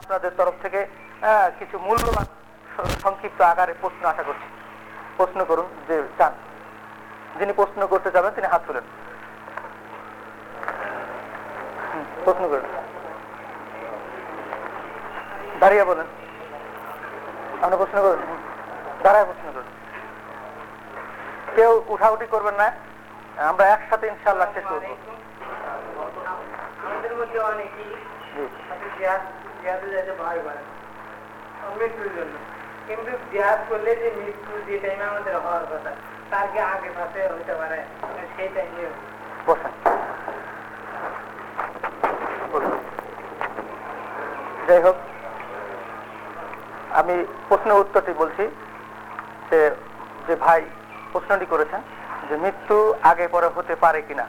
আপনাদের তরফ থেকে কিছু মূল্যবান সংক্ষিপ্ত আকারে প্রশ্ন আশা করছি। প্রশ্ন করুন যে চান। যিনি প্রশ্ন করতে যাবেন তিনি হাত তুলেন। প্রশ্ন করুন। দাঁড়িয়ে বলেন। আপনি প্রশ্ন করুন। দাঁড়ায় প্রশ্ন করুন। কেউ উঠাউঠি করবেন না। আমরা একসাথে ইনশাল্লাহ শেষ করব। আমাদের মধ্যে অনেকেই জি। মৃত্যুর জন্য। কিন্তু জিহাদ করলে যে মৃত্যু যে টাইমে আমাদের হওয়ার কথা আগে পাশে হতে পারে সেই টাইমে যাই হোক, আমি প্রশ্নের উত্তরটি বলছি যে যে ভাই প্রশ্নটি করেছেন যে মৃত্যু আগে পরে হতে পারে কিনা।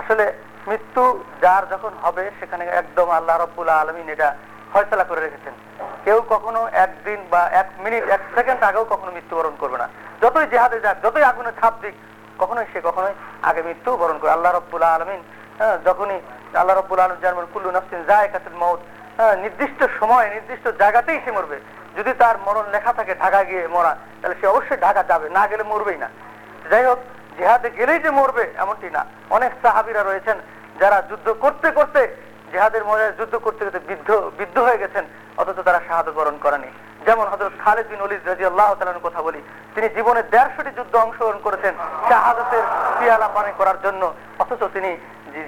আসলে মৃত্যু যার যখন হবে সেখানে একদম আল্লাহ রব্বুল আলমিন এটা ফয়সলা করে রেখেছেন। কেউ কখনো একদিন বা এক মিনিট এক সেকেন্ড আগেও কখনো মৃত্যুবরণ করবে না। যতই জেহাদে যাক যতই আগুনে ঝাঁপ দিক কখনোই সে কখনোই আগে মৃত্যু বরণ করে আল্লাহ রব্বুল আলমিন হ্যাঁ, যখনই আল্লাহ রব্বুল আলম জানবেন কুল্লু নাফসিন যায় কাছে মৌত হ্যাঁ, নির্দিষ্ট সময় নির্দিষ্ট জায়গাতেই সে মরবে। যদি তার মরণ লেখা থাকে ঢাকা গিয়ে মরা তাহলে সে অবশ্যই ঢাকা যাবে না গেলে মরবেই না। যাই হোক জেহাদে গেলেই যে মরবে, এমনটি না। অনেক সাহাবিরা রয়েছেন যারা যুদ্ধ করতে করতে, জেহাদের মধ্যে যুদ্ধ করতে করতে বিদ্ধ বিদ্ধ হয়ে গেছেন, অথচ তারা শাহাদত বরণ করেনি। যেমন হজরত খালেদ বিন অলিদ রাজি আল্লাহ তালার কথা বলি, তিনি জীবনে দেড়শোটি যুদ্ধ অংশগ্রহণ করেছেন শাহাদতের পিয়ালা পানি করার জন্য, অথচ তিনি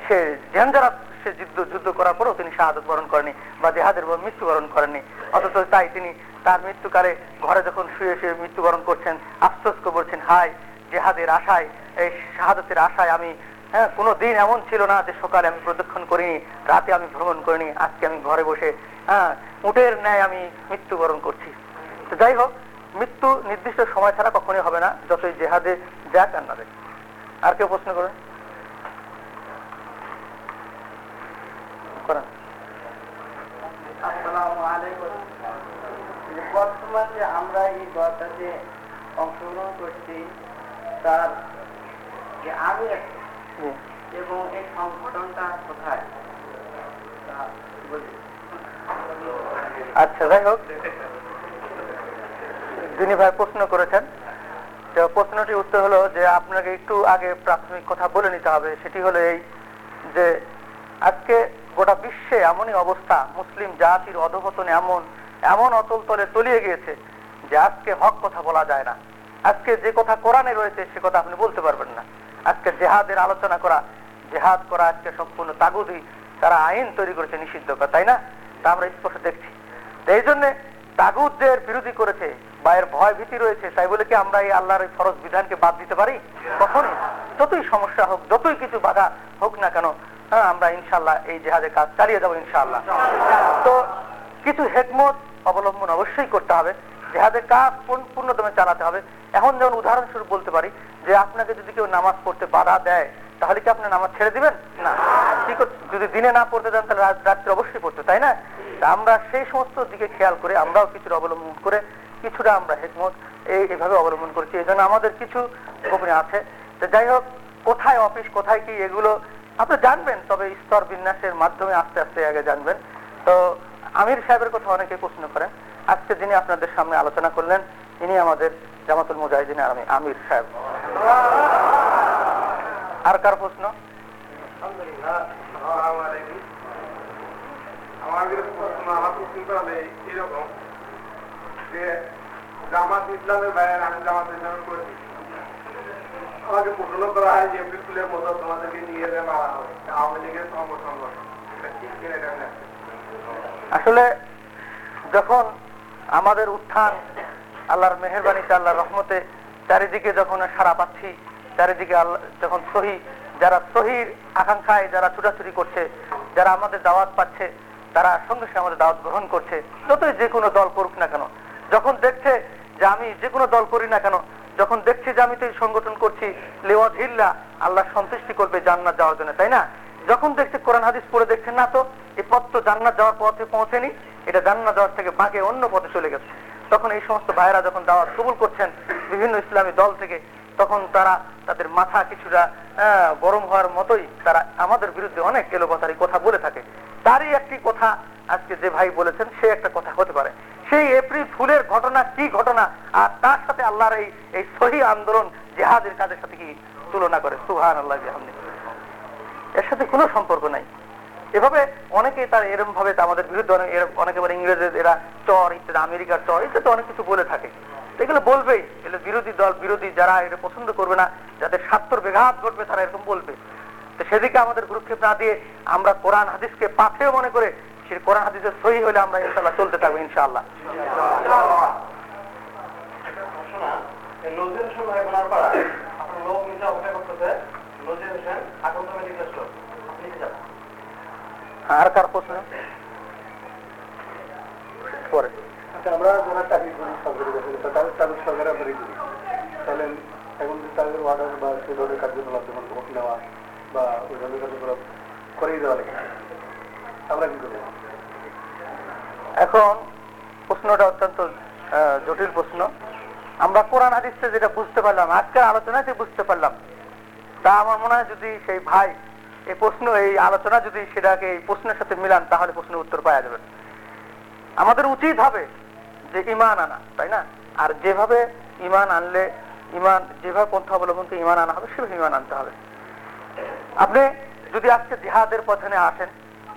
সে জেনজারাত সে যুদ্ধ যুদ্ধ করার পরেও তিনি শাহাদত বরণ করেনি বা জেহাদের মৃত্যুবরণ করেননি। অথচ তাই তিনি তার মৃত্যুকালে ঘরে যখন শুয়ে শুয়ে মৃত্যুবরণ করছেন, আফসোস করছেন হাই জেহাদের আশায় এই শাহাদতের আশায় আমি হ্যাঁ কোনো দিন এমন ছিল না যে সকালে আমি প্রদক্ষিণ করিনি, রাতে আমি ভ্রমণ করিনি, আজকে আমি ঘরে বসে হ্যাঁ উটের ন্যায় আমি মৃত্যুবরণ করছি। তো যাই হোক, মৃত্যু নির্দিষ্ট সময় ছাড়া কখনোই হবে না, যতই জেহাদে যাক আর না আর কেউ প্রশ্ন করেন। যে বর্তমান যে আমরা এই দলটা যে অংশগ্রহণ করছি, তার যে আগে জি। এবং এই সংগঠনটা কোথায়? আচ্ছা যাই হোক। যিনি ভাই প্রশ্ন করেছেন প্রশ্নটির উত্তর হলো যে আপনাকে একটু আগে প্রাথমিক কথা বলে নিতে হবে। সেটি হলো এই যে আজকে গোটা বিশ্বে এমনই অবস্থা মুসলিম জাতির অধপতন এমন এমন অতল তলে তলিয়ে গিয়েছে যে আজকে হক কথা বলা যায় না। আজকে যে কথা কোরআনে রয়েছে সে কথা আপনি বলতে পারবেন না। আজকে জেহাদের আলোচনা করা, জেহাদ করা আজকে সম্পূর্ণ তাগুদি, তারা আইন তৈরি করেছে নিষিদ্ধ করা তাই না? তা আমরা স্পষ্ট দেখছি। এই জন্য তাগুদদের বিরোধী করেছে, বা এর ভয় ভীতি রয়েছে, তাই বলে কি আমরা এই আল্লাহর ফরজ বিধানকে বাদ দিতে পারি? কখনই। যতই সমস্যা হোক, যতই কিছু বাধা হোক না কেন হ্যাঁ আমরা ইনশাল্লাহ এই জেহাদের কাজ চালিয়ে যাব ইনশাল্লাহ তো কিছু হেকমত অবলম্বন অবশ্যই করতে হবে। জেহাদের কাজ পূর্ণ- পূর্ণদমে চালাতে হবে। এখন যেমন উদাহরণস্বরূপ বলতে পারি যে আপনাকে যদি কেউ নামাজ পড়তে বাধা দেয়, তাহলে কি আপনি নামাজ ছেড়ে দিবেন? না। কি যদি দিনে না পড়তে দেন, তাহলে রাত- রাত্রে অবশ্যই পড়তে তাই না? আমরা সেই সমস্ত দিকে খেয়াল করে আমরাও কিছুটা অবলম্বন করে কিছুটা আমরা হেকমত এই এভাবে অবলম্বন করছি। এই জন্য আমাদের কিছু গোপনে আছে। তো যাই হোক, কোথায় অফিস, কোথায় কি, এগুলো আপনি জানবেন, তবে স্তর বিন্যাসের মাধ্যমে আস্তে আস্তে আগে জানবেন। তো আমির সাহেবের কথা অনেকে প্রশ্ন করেন আজকে যিনি আপনাদের সামনে আলোচনা করলেন, ইনি আমাদের জামাতুল মুজাহিদিন আমি, আমির সাহেব আর কার প্রশ্ন আমাদের প্রশ্ন আমার প্রশ্ন এরকম যে জামাত ইসলামের বাইরে আমি জামাত ইসলাম করি আমাকে প্রশ্ন করা হয় যে বিপুলের মতো তোমাদেরকে নিয়ে আওয়ামী লীগের সংগঠন। আসলে যখন আমাদের উত্থান, আল্লাহর মেহরবানিতে আল্লাহর রহমতে চারিদিকে যখন সারা পাচ্ছি, চারিদিকে আল্লাহ যখন সহি, যারা সহির আকাঙ্ক্ষায় যারা ছুটাছুটি করছে, যারা আমাদের দাওয়াত পাচ্ছে, তারা সঙ্গে সঙ্গে আমাদের দাওয়াত গ্রহণ করছে, যতই যে কোনো দল করুক না কেন। যখন দেখছে যে আমি যে কোনো দল করি না কেন, যখন দেখছি যে আমি তো এই সংগঠন করছি, লেওয়াজ হিল্লা, আল্লাহ সন্তুষ্টি করবে জান্নাত যাওয়ার জন্য, তাই না? যখন দেখছে কোরআন হাদিস পড়ে দেখছেন না তো এই পথ তো জান্নাত যাওয়ার পথে পৌঁছেনি, এটা জান্নাত যাওয়ার থেকে বাঁকে অন্য পথে চলে গেছে। তখন এই সমস্ত ভাইরা যখন দাওয়াত কবুল করছেন, বিভিন্ন ইসলামী দল থেকে, তখন তারা তাদের মাথা কিছুটা গরম হওয়ার মতোই তারা আমাদের বিরুদ্ধে অনেক এলোপাতারি কথা বলে থাকে। তারই একটি কথা আজকে যে ভাই বলেছেন, সে একটা কথা হতে পারে। সেই এপ্রিল ফুলের ঘটনা আর তার সাথে আল্লাহর এই এই সহি আন্দোলন জেহাদের কাজের সাথে কি তুলনা করে সুহান আল্লাহ বিহামদি। এর সাথে কোনো সম্পর্ক নাই। এভাবে অনেকেই তার এরকম ভাবে আমাদের বিরুদ্ধে অনেক অনেকে বলে ইংরেজদের এরা চর ইত্যাদি, আমেরিকার চর ইত্যাদি অনেক কিছু বলে থাকে। এগুলো বলবেই। এগুলো বিরোধী দল, বিরোধী যারা এটা পছন্দ করবে না, যাদের স্বার্থর বেঘাত ঘটবে, তারা এরকম বলবে। তো সেদিকে আমাদের গুরুক্ষেপ না দিয়ে আমরা কোরআন হাদিসকে পাথেও মনে করে সে কোরআন হাদিসের সহি হলে আমরা ইনশাল্লাহ চলতে থাকব ইনশাআল্লাহ। নজরুল ভাই বোনার পাড়া আপনার লোক নিচে অপেক্ষা করতেছে। নজরুল হোসেন আগত মেডিকেল স্টোর আর কার প্রশ্ন? পরে। আচ্ছা আমরা যারা চাকরি করি সরকারি বেসরকারি তাদের সরকারি আমরাই করি। তাহলে এখন তাদের অর্ডার বা সেই ধরনের কার্যকলাপ যেমন নেওয়া বা ওই ধরনের কার্যকলাপ করেই দেওয়া লাগে আমরা কি করব? এখন প্রশ্নটা অত্যন্ত জটিল প্রশ্ন। আমরা কোরআন হাদিসে যেটা বুঝতে পারলাম আজকের আলোচনাতে বুঝতে পারলাম। তা আমার মনে হয় যদি সেই ভাই এই প্রশ্ন, এই আলোচনা যদি সেটাকে, এই প্রশ্নের সাথে মিলান, তাহলে প্রশ্নের উত্তর পাওয়া যাবে। আমাদের উচিত হবে যে ইমান আনা, তাই না? আর যেভাবে ইমান আনলে, ইমান, যেভাবে পন্থা অবলম্বন করে ইমান আনা হবে, সেভাবে ইমান আনতে হবে। আপনি যদি আজকে জিহাদের পথে আসেন,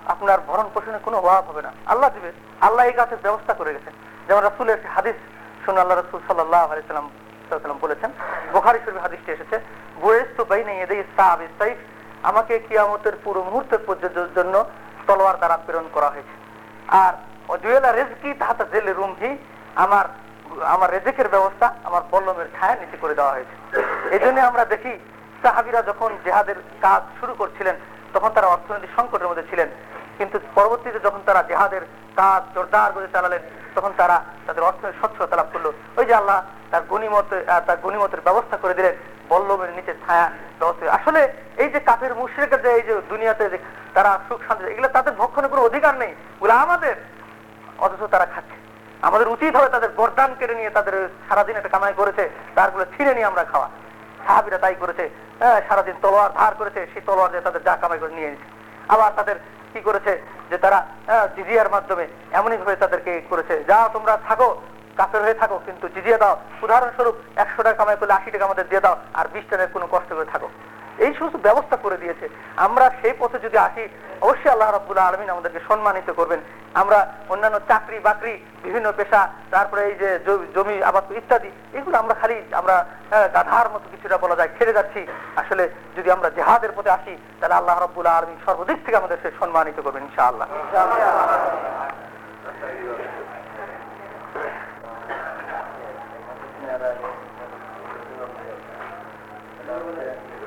আপনার ভরণ পোষণের কোনো অভাব হবে না। আল্লাহ দিবে। আল্লাহ এই কাজের ব্যবস্থা করে গেছেন। যেমন রাসুলের হাদিস শুনে আল্লাহ রসুল সাল্লাহ আলাইসাল্লাম বলেছেন, বোখারি শরীফ হাদিসটি এসেছে বয়েস তো বাইনে এদের সাইফ আমাকে কিয়ামতের পুরো মুহূর্তের পর্যন্ত জন্য তলোয়ার দ্বারা প্রেরণ করা হয়েছে। আর জুয়েলা রেজকি তাহাতে জেলে রুমহি আমার আমার রেজেকের ব্যবস্থা আমার বল্লমের ছায়া নিচে করে দেওয়া হয়েছে। এই জন্য আমরা দেখি, সাহাবিরা যখন জেহাদের কাজ শুরু করছিলেন, তখন তারা অর্থনৈতিক সংকটের মধ্যে ছিলেন। কিন্তু পরবর্তীতে যখন তারা জেহাদের কাজ জোরদার করে চালালেন, তখন তারা তাদের অর্থনৈতিক সচ্ছলতা লাভ করল। ওই যে আল্লাহ তার গণিমত তার গণিমতের ব্যবস্থা করে দিলেন বল্লমের নিচে ছায়া ব্যবস্থা। আসলে এই যে কাফের মুশ্রিকের যে এই যে দুনিয়াতে তারা সুখ শান্তি এগুলো তাদের ভক্ষণের কোনো অধিকার নেই। ওগুলো আমাদের। অথচ তারা খাচ্ছে। আমাদের উচিত হবে তাদের গরদান কেড়ে নিয়ে তাদের সারাদিন একটা কামাই করেছে তারগুলো ছিঁড়ে নিয়ে আমরা খাওয়া। সাহাবিরা তাই করেছে। হ্যাঁ, সারাদিন তলোয়ার ধার করেছে সেই তলোয়ার দিয়ে তাদের যা কামাই করে নিয়ে নিয়েছে আবার তাদের কি করেছে যে তারা হ্যাঁ, জিজিয়ার মাধ্যমে এমনই ভাবে তাদেরকে করেছে যা তোমরা থাকো কাফের হয়ে থাকো কিন্তু জিজিয়া দাও। উদাহরণস্বরূপ একশো টাকা কামাই করলে আশি টাকা আমাদের দিয়ে দাও আর বিশ টাকার কোনো কষ্ট করে থাকো। এই সমস্ত ব্যবস্থা করে দিয়েছে। আমরা সেই পথে যদি আসি, অবশ্যই আল্লাহ রব্বুল আলমিন আমাদেরকে সম্মানিত করবেন। আমরা অন্যান্য চাকরি বাকরি, বিভিন্ন পেশা, তারপরে এই যে জমি আবাদ ইত্যাদি, এগুলো আমরা খালি আমরা গাধার মতো কিছুটা বলা যায় খেলে যাচ্ছি। আসলে যদি আমরা জেহাদের পথে আসি, তাহলে আল্লাহ রব্বুল আলমিন সর্বদিক থেকে আমাদের সে সম্মানিত করবেন, ইনশাআল্লাহ।